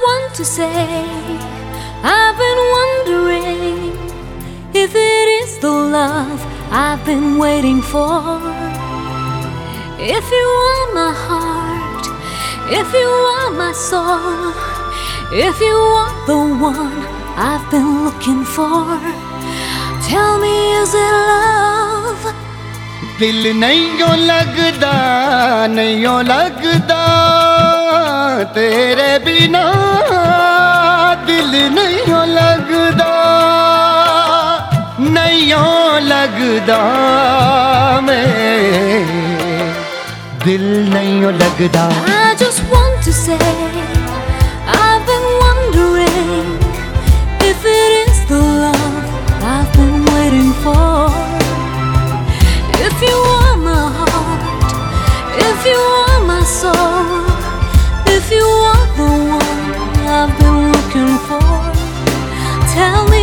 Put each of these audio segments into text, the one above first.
want to say I've been wondering if it is the love I've been waiting for. If you are my heart, if you are my soul, if you are the one I've been looking for, tell me is it love? दिल नहीं लगदा नहीं लगदा I just want to say I've been wondering if it is the love I've been waiting for. If you are my heart if you are my soul you are the one I've been looking for, tell me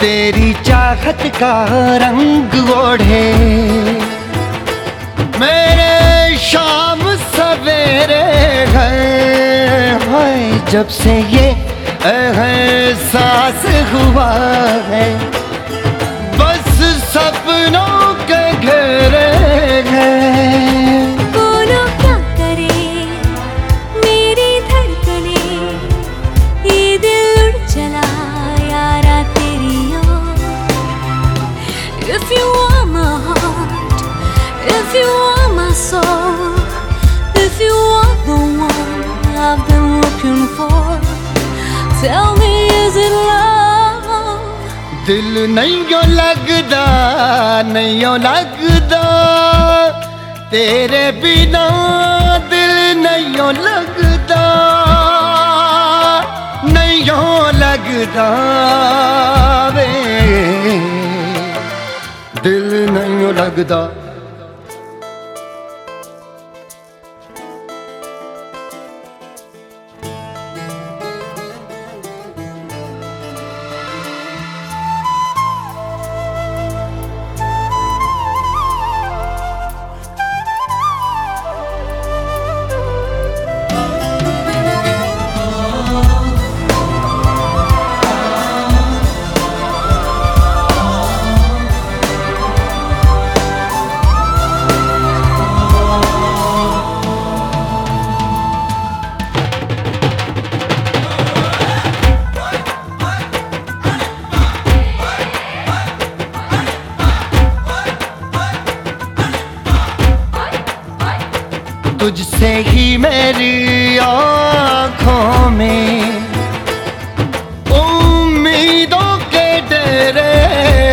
तेरी चाहत का रंग ओढ़े। मेरे शाम सवेरे है जब से ये सास हुआ है। you are my soul, if you are the one I've been looking for, tell me is it love? दिल नहीं यो लगदा नहीं यो लगदा तेरे बिना दिल नहीं यो लगदा नहीं यो लगदा वे दिल नहीं यो तुझसे ही मेरी आँखों में उम्मीदों के डेरे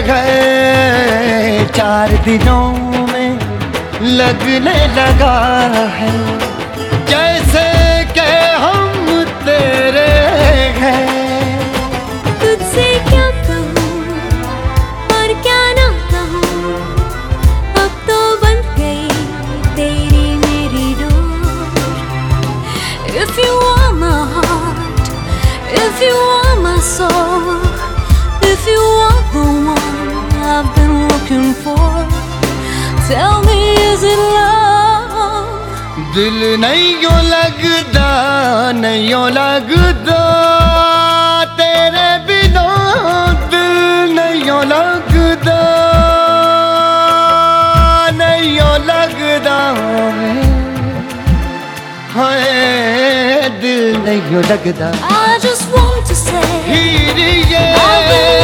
गए चार दिनों में लगने लगा है, जैसे के हम तेरे हैं। if you are my soul, if you are the one I've been looking for, tell me is it love? दिल नहीं यो लगदा नहीं यो लगदा तेरे बिना दिल नहीं यो लगदा ਨਹੀਂ ਲੱਗਦਾ I just want to say, he ਰੀਏ